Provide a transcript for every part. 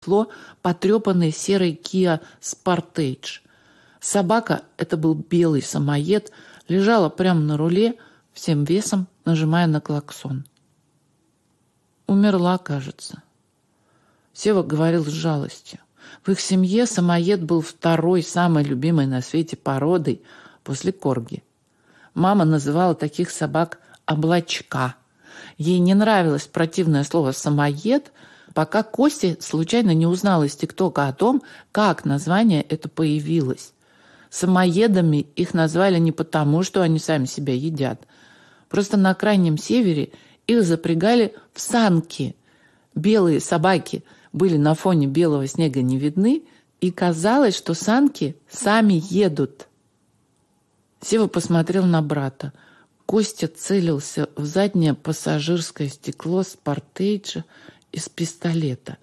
стекло потрепанный серый Kia Sportage. Собака, это был белый самоед, лежала прямо на руле, всем весом нажимая на клаксон. Умерла, кажется. Сева говорил с жалостью. В их семье самоед был второй самой любимой на свете породой после корги. Мама называла таких собак «облачка». Ей не нравилось противное слово «самоед», пока Костя случайно не узнал из ТикТока о том, как название это появилось. Самоедами их назвали не потому, что они сами себя едят. Просто на крайнем севере их запрягали в санки. Белые собаки были на фоне белого снега не видны, и казалось, что санки сами едут. Сева посмотрел на брата. Костя целился в заднее пассажирское стекло спортейджа из пистолета.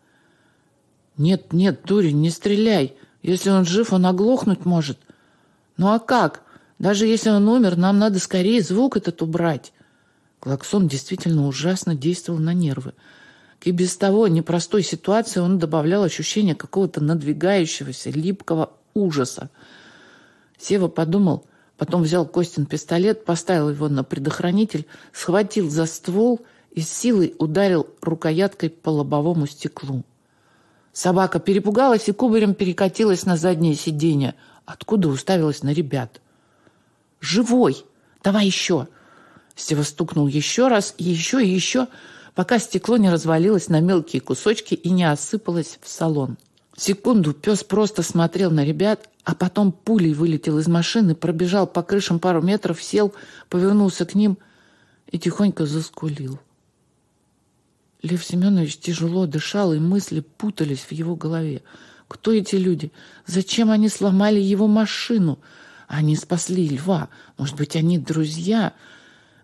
«Нет, нет, дурень, не стреляй. Если он жив, он оглохнуть может. Ну а как? Даже если он умер, нам надо скорее звук этот убрать». Клаксон действительно ужасно действовал на нервы. И без того непростой ситуации он добавлял ощущение какого-то надвигающегося, липкого ужаса. Сева подумал, потом взял Костин пистолет, поставил его на предохранитель, схватил за ствол — и с силой ударил рукояткой по лобовому стеклу. Собака перепугалась и кубарем перекатилась на заднее сиденье, откуда уставилась на ребят. «Живой! Давай еще!» Стева стукнул еще раз, еще и еще, пока стекло не развалилось на мелкие кусочки и не осыпалось в салон. Секунду пес просто смотрел на ребят, а потом пулей вылетел из машины, пробежал по крышам пару метров, сел, повернулся к ним и тихонько заскулил. Лев Семенович тяжело дышал, и мысли путались в его голове. Кто эти люди? Зачем они сломали его машину? Они спасли льва. Может быть, они друзья?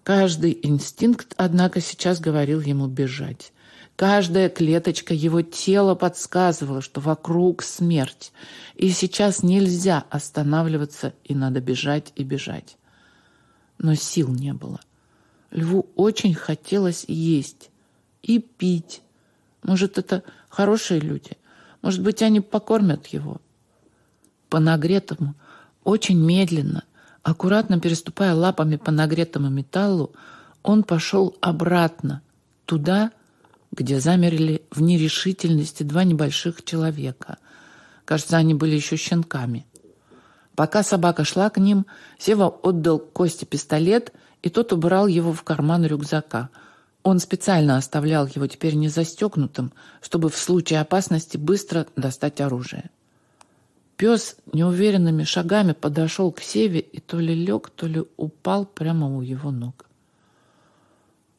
Каждый инстинкт, однако, сейчас говорил ему бежать. Каждая клеточка его тела подсказывала, что вокруг смерть. И сейчас нельзя останавливаться, и надо бежать и бежать. Но сил не было. Льву очень хотелось есть и пить. Может, это хорошие люди. Может быть, они покормят его. По нагретому, очень медленно, аккуратно переступая лапами по нагретому металлу, он пошел обратно, туда, где замерли в нерешительности два небольших человека. Кажется, они были еще щенками. Пока собака шла к ним, Сева отдал Косте пистолет, и тот убрал его в карман рюкзака – он специально оставлял его теперь не застегнутым, чтобы в случае опасности быстро достать оружие. Пес неуверенными шагами подошел к Севе и то ли лег, то ли упал прямо у его ног.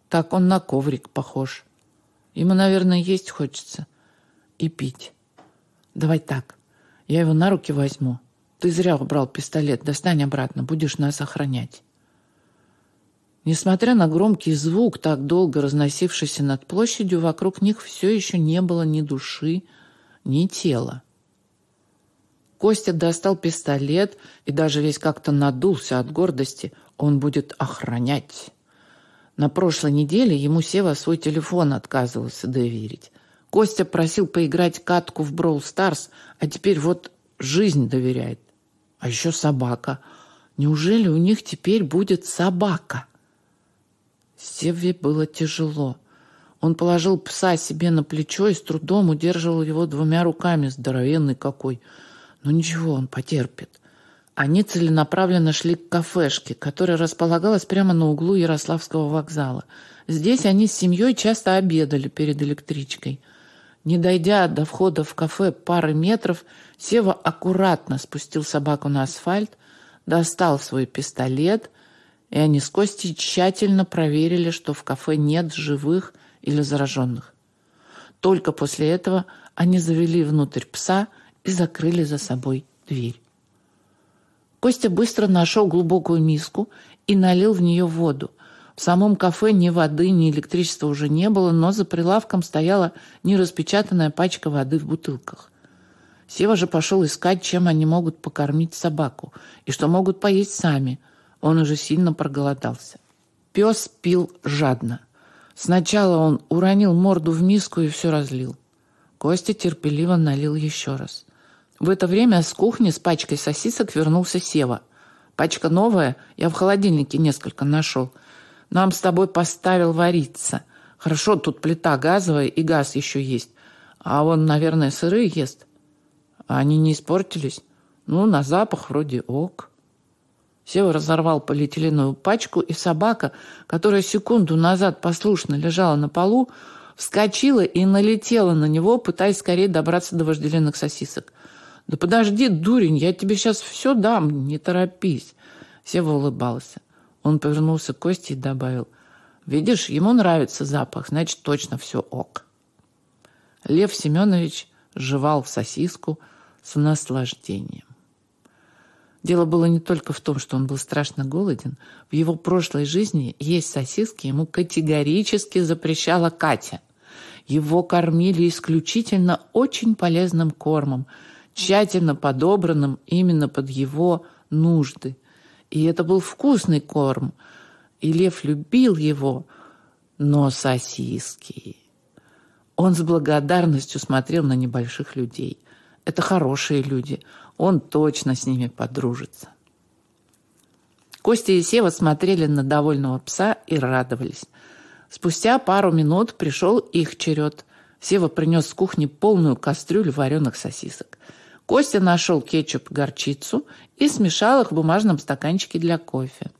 Так он на коврик похож. Ему, наверное, есть хочется. И пить. Давай так, я его на руки возьму. Ты зря убрал пистолет, достань обратно, будешь нас охранять. Несмотря на громкий звук, так долго разносившийся над площадью, вокруг них все еще не было ни души, ни тела. Костя достал пистолет и даже весь как-то надулся от гордости. Он будет охранять. На прошлой неделе ему Сева свой телефон отказывался доверить. Костя просил поиграть катку в Brawl Stars, а теперь вот жизнь доверяет. А еще собака. Неужели у них теперь будет собака? Севе было тяжело. Он положил пса себе на плечо и с трудом удерживал его двумя руками, здоровенный какой. Но ничего, он потерпит. Они целенаправленно шли к кафешке, которая располагалась прямо на углу Ярославского вокзала. Здесь они с семьей часто обедали перед электричкой. Не дойдя до входа в кафе пары метров, Сева аккуратно спустил собаку на асфальт, достал свой пистолет и они с Костей тщательно проверили, что в кафе нет живых или зараженных. Только после этого они завели внутрь пса и закрыли за собой дверь. Костя быстро нашел глубокую миску и налил в нее воду. В самом кафе ни воды, ни электричества уже не было, но за прилавком стояла нераспечатанная пачка воды в бутылках. Сева же пошел искать, чем они могут покормить собаку и что могут поесть сами – он уже сильно проголодался. Пес пил жадно. Сначала он уронил морду в миску и все разлил. Костя терпеливо налил еще раз. В это время с кухни с пачкой сосисок вернулся Сева. Пачка новая, я в холодильнике несколько нашел. Нам с тобой поставил вариться. Хорошо, тут плита газовая и газ еще есть. А он, наверное, сырые ест. А они не испортились? Ну, на запах вроде ок. Сева разорвал полиэтиленовую пачку, и собака, которая секунду назад послушно лежала на полу, вскочила и налетела на него, пытаясь скорее добраться до вожделенных сосисок. «Да подожди, дурень, я тебе сейчас все дам, не торопись!» Сева улыбался. Он повернулся к Косте и добавил, «Видишь, ему нравится запах, значит, точно все ок». Лев Семенович жевал в сосиску с наслаждением. Дело было не только в том, что он был страшно голоден. В его прошлой жизни есть сосиски ему категорически запрещала Катя. Его кормили исключительно очень полезным кормом, тщательно подобранным именно под его нужды. И это был вкусный корм, и Лев любил его, но сосиски... Он с благодарностью смотрел на небольших людей. Это хорошие люди – он точно с ними подружится. Костя и Сева смотрели на довольного пса и радовались. Спустя пару минут пришел их черед. Сева принес с кухни полную кастрюлю вареных сосисок. Костя нашел кетчуп и горчицу и смешал их в бумажном стаканчике для кофе.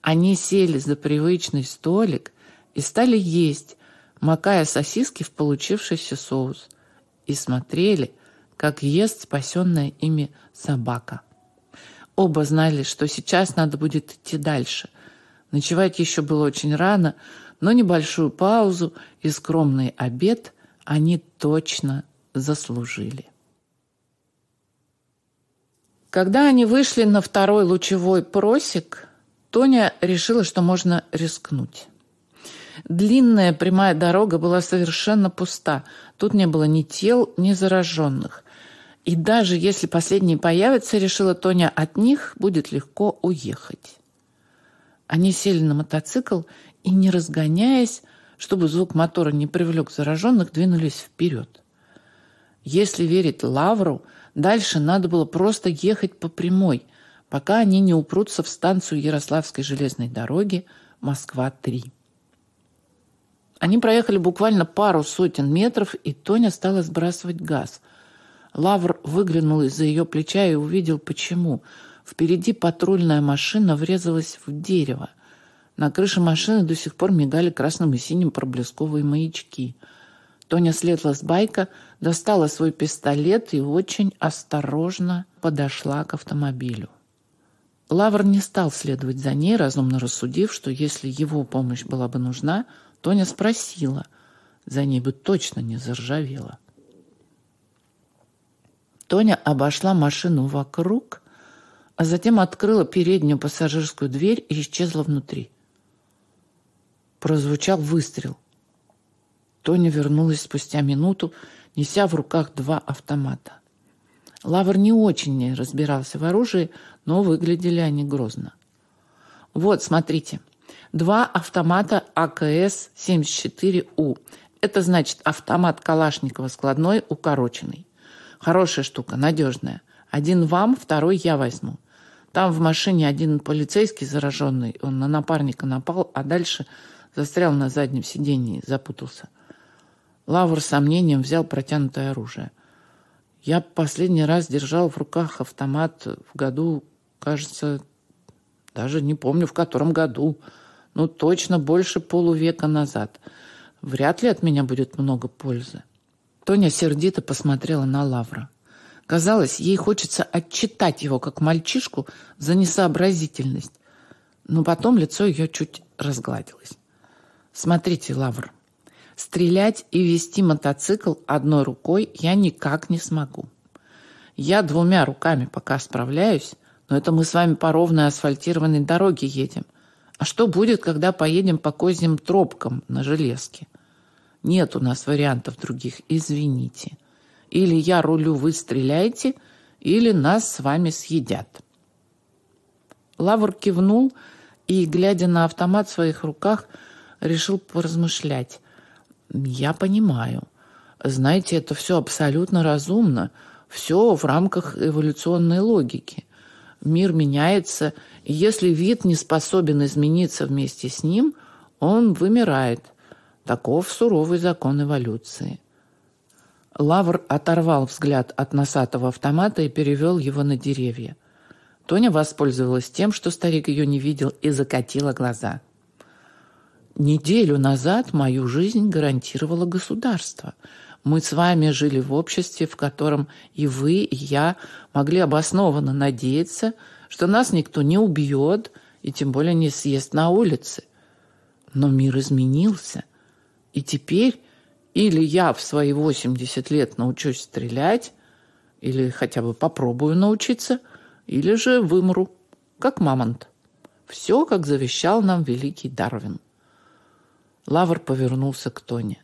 Они сели за привычный столик и стали есть, макая сосиски в получившийся соус. И смотрели, как ест спасенная ими собака. Оба знали, что сейчас надо будет идти дальше. Ночевать еще было очень рано, но небольшую паузу и скромный обед они точно заслужили. Когда они вышли на второй лучевой просек, Тоня решила, что можно рискнуть. Длинная прямая дорога была совершенно пуста. Тут не было ни тел, ни зараженных. И даже если последние появятся, решила Тоня, от них будет легко уехать. Они сели на мотоцикл и, не разгоняясь, чтобы звук мотора не привлек зараженных, двинулись вперед. Если верить Лавру, дальше надо было просто ехать по прямой, пока они не упрутся в станцию Ярославской железной дороги Москва-3. Они проехали буквально пару сотен метров, и Тоня стала сбрасывать газ – Лавр выглянул из-за ее плеча и увидел, почему. Впереди патрульная машина врезалась в дерево. На крыше машины до сих пор мигали красным и синим проблесковые маячки. Тоня слезла с байка, достала свой пистолет и очень осторожно подошла к автомобилю. Лавр не стал следовать за ней, разумно рассудив, что если его помощь была бы нужна, Тоня спросила. За ней бы точно не заржавела. Тоня обошла машину вокруг, а затем открыла переднюю пассажирскую дверь и исчезла внутри. Прозвучал выстрел. Тоня вернулась спустя минуту, неся в руках два автомата. Лавр не очень разбирался в оружии, но выглядели они грозно. Вот, смотрите, два автомата АКС-74У. Это значит автомат Калашникова складной, укороченный. Хорошая штука, надежная. Один вам, второй я возьму. Там в машине один полицейский зараженный, он на напарника напал, а дальше застрял на заднем сиденье, запутался. Лавр с сомнением взял протянутое оружие. Я последний раз держал в руках автомат в году, кажется, даже не помню в котором году, но точно больше полувека назад. Вряд ли от меня будет много пользы. Тоня сердито посмотрела на Лавра. Казалось, ей хочется отчитать его, как мальчишку, за несообразительность. Но потом лицо ее чуть разгладилось. «Смотрите, Лавр, стрелять и вести мотоцикл одной рукой я никак не смогу. Я двумя руками пока справляюсь, но это мы с вами по ровной асфальтированной дороге едем. А что будет, когда поедем по козьим тропкам на железке? Нет у нас вариантов других, извините. Или я рулю, вы стреляете, или нас с вами съедят. Лавр кивнул и, глядя на автомат в своих руках, решил поразмышлять. Я понимаю. Знаете, это все абсолютно разумно. Все в рамках эволюционной логики. Мир меняется, и если вид не способен измениться вместе с ним, он вымирает. Таков суровый закон эволюции. Лавр оторвал взгляд от носатого автомата и перевел его на деревья. Тоня воспользовалась тем, что старик ее не видел, и закатила глаза. «Неделю назад мою жизнь гарантировало государство. Мы с вами жили в обществе, в котором и вы, и я могли обоснованно надеяться, что нас никто не убьет и тем более не съест на улице. Но мир изменился, и теперь или я в свои 80 лет научусь стрелять, или хотя бы попробую научиться, или же вымру, как мамонт. Все, как завещал нам великий Дарвин. Лавр повернулся к Тоне.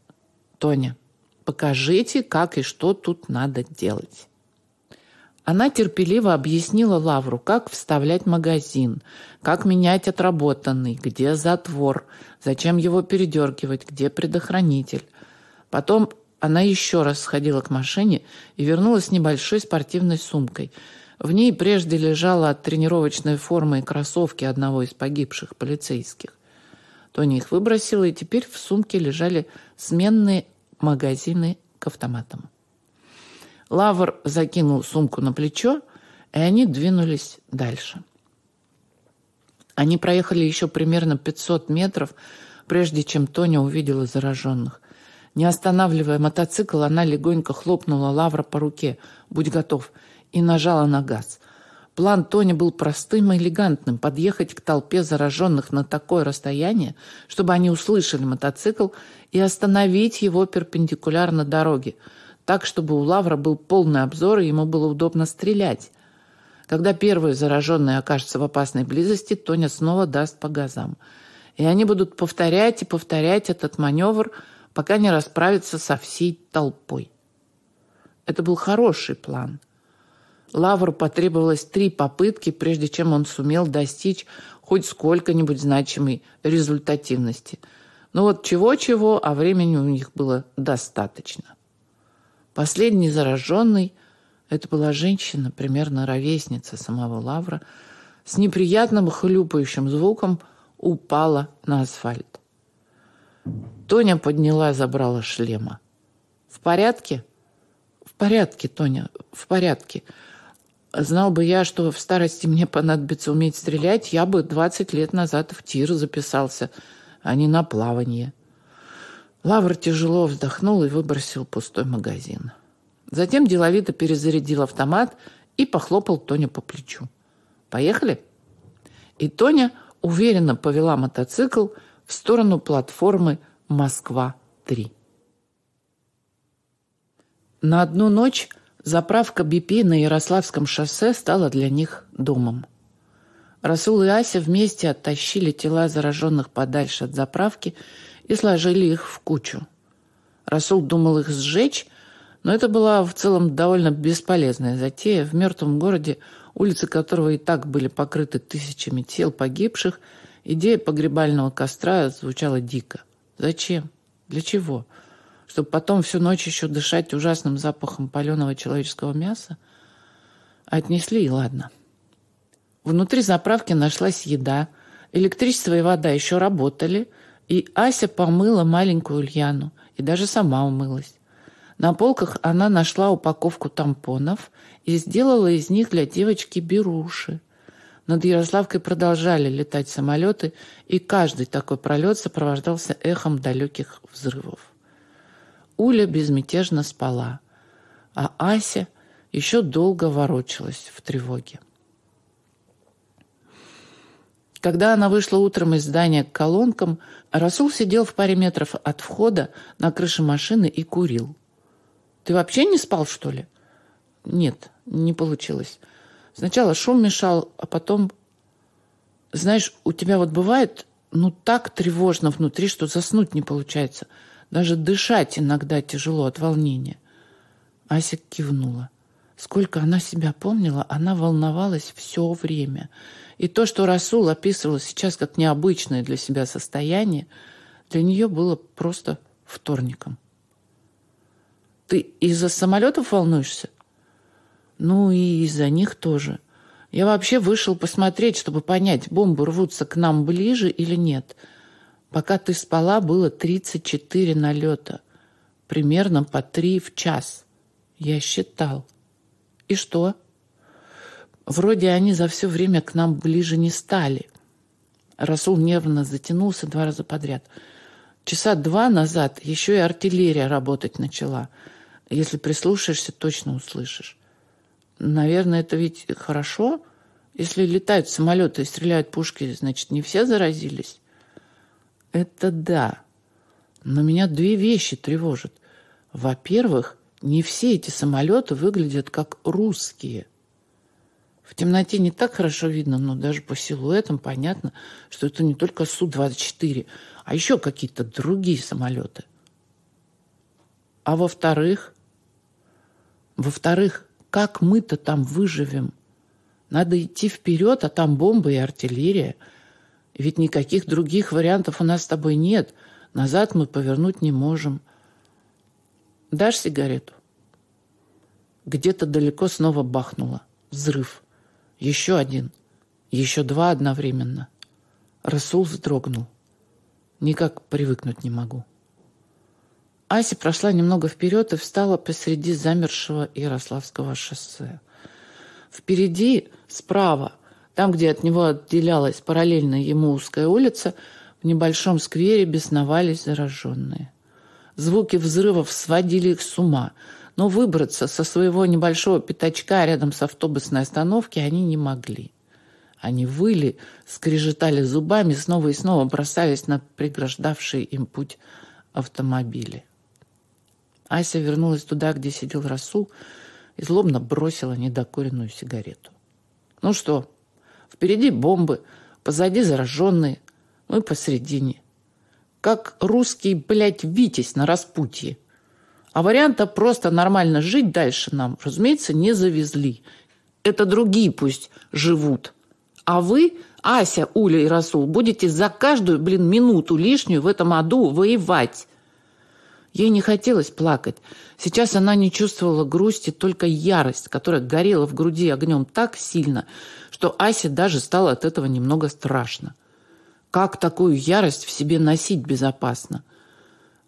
«Тоня, покажите, как и что тут надо делать». Она терпеливо объяснила Лавру, как вставлять магазин, как менять отработанный, где затвор, зачем его передергивать, где предохранитель. Потом она еще раз сходила к машине и вернулась с небольшой спортивной сумкой. В ней прежде лежала тренировочная форма и кроссовки одного из погибших полицейских. Тони их выбросила, и теперь в сумке лежали сменные магазины к автоматам. Лавр закинул сумку на плечо, и они двинулись дальше. Они проехали еще примерно 500 метров, прежде чем Тоня увидела зараженных. Не останавливая мотоцикл, она легонько хлопнула Лавра по руке «Будь готов!» и нажала на газ. План Тони был простым и элегантным – подъехать к толпе зараженных на такое расстояние, чтобы они услышали мотоцикл и остановить его перпендикулярно дороге, так, чтобы у Лавра был полный обзор и ему было удобно стрелять. Когда первые зараженные окажутся в опасной близости, Тоня снова даст по газам. И они будут повторять и повторять этот маневр – пока не расправится со всей толпой. Это был хороший план. Лавру потребовалось три попытки, прежде чем он сумел достичь хоть сколько-нибудь значимой результативности. Но вот чего-чего, а времени у них было достаточно. Последний зараженный – это была женщина, примерно ровесница самого Лавра, с неприятным хлюпающим звуком упала на асфальт. Тоня подняла, забрала шлема. «В порядке?» «В порядке, Тоня, в порядке. Знал бы я, что в старости мне понадобится уметь стрелять, я бы 20 лет назад в тир записался, а не на плавание». Лавр тяжело вздохнул и выбросил пустой магазин. Затем деловито перезарядил автомат и похлопал Тоня по плечу. «Поехали?» И Тоня уверенно повела мотоцикл в сторону платформы Москва-3. На одну ночь заправка BP на Ярославском шоссе стала для них домом. Расул и Ася вместе оттащили тела зараженных подальше от заправки и сложили их в кучу. Расул думал их сжечь, но это была в целом довольно бесполезная затея. В мертвом городе, улицы которого и так были покрыты тысячами тел погибших, идея погребального костра звучала дико. Зачем? Для чего? Чтобы потом всю ночь еще дышать ужасным запахом паленого человеческого мяса? Отнесли, и ладно. Внутри заправки нашлась еда, электричество и вода еще работали, и Ася помыла маленькую Ульяну и даже сама умылась. На полках она нашла упаковку тампонов и сделала из них для девочки беруши. Над Ярославкой продолжали летать самолеты, и каждый такой пролет сопровождался эхом далеких взрывов. Уля безмятежно спала, а Ася еще долго ворочалась в тревоге. Когда она вышла утром из здания к колонкам, Расул сидел в паре метров от входа на крыше машины и курил. «Ты вообще не спал, что ли?» «Нет, не получилось. Сначала шум мешал, а потом... Знаешь, у тебя вот бывает, ну, так тревожно внутри, что заснуть не получается. Даже дышать иногда тяжело от волнения. Ася кивнула. Сколько она себя помнила, она волновалась все время. И то, что Расул описывал сейчас как необычное для себя состояние, для нее было просто вторником. Ты из-за самолетов волнуешься? Ну и из-за них тоже. Я вообще вышел посмотреть, чтобы понять, бомбы рвутся к нам ближе или нет. Пока ты спала, было 34 налета. Примерно по три в час. Я считал. И что? Вроде они за все время к нам ближе не стали. Расул нервно затянулся два раза подряд. Часа два назад еще и артиллерия работать начала. Если прислушаешься, точно услышишь. Наверное, это ведь хорошо. Если летают самолеты и стреляют пушки, значит, не все заразились. Это да. Но меня две вещи тревожат. Во-первых, не все эти самолеты выглядят как русские – в темноте не так хорошо видно, но даже по силуэтам понятно, что это не только Су-24, а еще какие-то другие самолеты. А во-вторых, во-вторых, как мы-то там выживем? Надо идти вперед, а там бомбы и артиллерия. Ведь никаких других вариантов у нас с тобой нет. Назад мы повернуть не можем. Дашь сигарету? Где-то далеко снова бахнуло. Взрыв. Еще один. Еще два одновременно. Расул вздрогнул. Никак привыкнуть не могу. Ася прошла немного вперед и встала посреди замершего Ярославского шоссе. Впереди, справа, там, где от него отделялась параллельно ему узкая улица, в небольшом сквере бесновались зараженные. Звуки взрывов сводили их с ума – но выбраться со своего небольшого пятачка рядом с автобусной остановки они не могли. Они выли, скрежетали зубами, снова и снова бросались на преграждавшие им путь автомобили. Ася вернулась туда, где сидел Расул, и злобно бросила недокуренную сигарету. «Ну что, впереди бомбы, позади зараженные, мы посередине. Как русский, блядь, Витязь на распутье». А варианта просто нормально жить дальше нам, разумеется, не завезли. Это другие пусть живут. А вы, Ася, Уля и Расул, будете за каждую, блин, минуту лишнюю в этом аду воевать. Ей не хотелось плакать. Сейчас она не чувствовала грусти, только ярость, которая горела в груди огнем так сильно, что Асе даже стало от этого немного страшно. Как такую ярость в себе носить безопасно?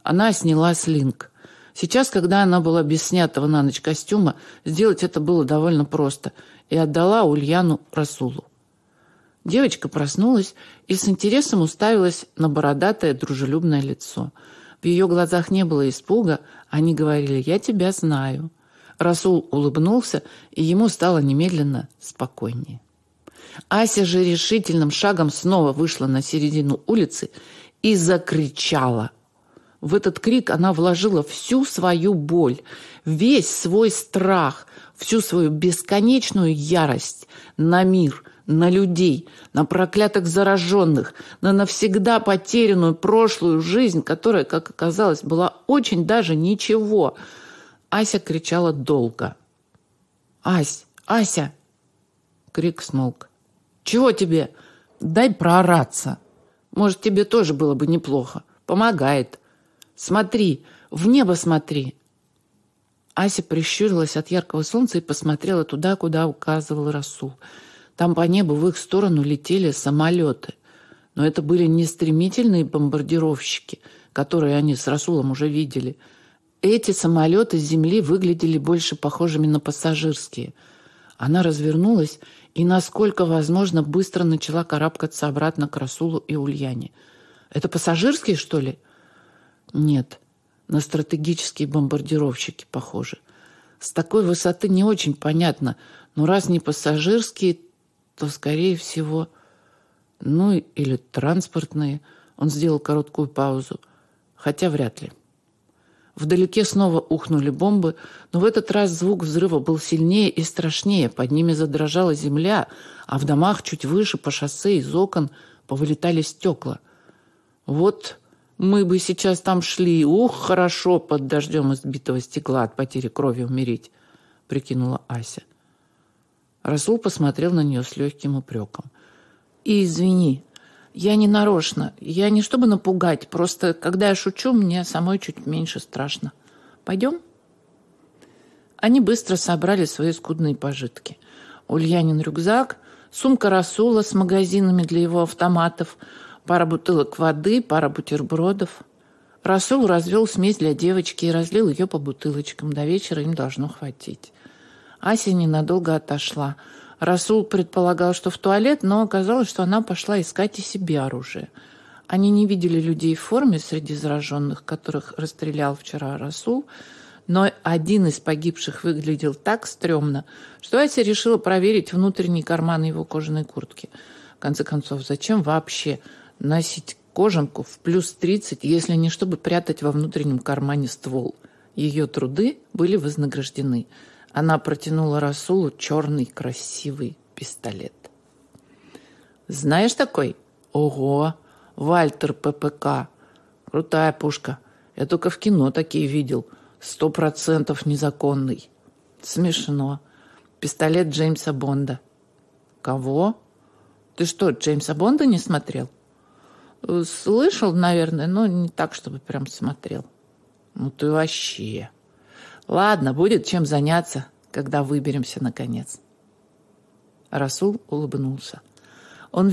Она сняла слинг. Сейчас, когда она была без снятого на ночь костюма, сделать это было довольно просто, и отдала Ульяну Расулу. Девочка проснулась и с интересом уставилась на бородатое дружелюбное лицо. В ее глазах не было испуга, они говорили «Я тебя знаю». Расул улыбнулся, и ему стало немедленно спокойнее. Ася же решительным шагом снова вышла на середину улицы и закричала – в этот крик она вложила всю свою боль, весь свой страх, всю свою бесконечную ярость на мир, на людей, на проклятых зараженных, на навсегда потерянную прошлую жизнь, которая, как оказалось, была очень даже ничего. Ася кричала долго. «Ась! Ася!» Крик смолк. «Чего тебе? Дай проораться. Может, тебе тоже было бы неплохо. Помогает. Смотри, в небо смотри!» Ася прищурилась от яркого солнца и посмотрела туда, куда указывал Расул. Там по небу в их сторону летели самолеты. Но это были не стремительные бомбардировщики, которые они с Расулом уже видели. Эти самолеты с земли выглядели больше похожими на пассажирские. Она развернулась и, насколько возможно, быстро начала карабкаться обратно к Расулу и Ульяне. «Это пассажирские, что ли?» Нет, на стратегические бомбардировщики похожи. С такой высоты не очень понятно, но раз не пассажирские, то, скорее всего, ну или транспортные. Он сделал короткую паузу, хотя вряд ли. Вдалеке снова ухнули бомбы, но в этот раз звук взрыва был сильнее и страшнее. Под ними задрожала земля, а в домах чуть выше по шоссе из окон повылетали стекла. Вот мы бы сейчас там шли. Ух, хорошо под дождем избитого стекла от потери крови умереть, прикинула Ася. Расул посмотрел на нее с легким упреком. И извини, я не нарочно. Я не чтобы напугать, просто когда я шучу, мне самой чуть меньше страшно. Пойдем? Они быстро собрали свои скудные пожитки. Ульянин рюкзак, сумка Расула с магазинами для его автоматов, пара бутылок воды, пара бутербродов. Расул развел смесь для девочки и разлил ее по бутылочкам. До вечера им должно хватить. Ася ненадолго отошла. Расул предполагал, что в туалет, но оказалось, что она пошла искать и себе оружие. Они не видели людей в форме среди зараженных, которых расстрелял вчера Расул, но один из погибших выглядел так стрёмно, что Ася решила проверить внутренний карман его кожаной куртки. В конце концов, зачем вообще носить кожанку в плюс 30, если не чтобы прятать во внутреннем кармане ствол? Ее труды были вознаграждены. Она протянула Расулу черный красивый пистолет. «Знаешь такой?» «Ого! Вальтер ППК! Крутая пушка! Я только в кино такие видел!» Сто процентов незаконный. Смешно. Пистолет Джеймса Бонда. Кого? Ты что, Джеймса Бонда не смотрел? Слышал, наверное, но не так, чтобы прям смотрел. Ну ты вообще. Ладно, будет чем заняться, когда выберемся наконец. Расул улыбнулся. Он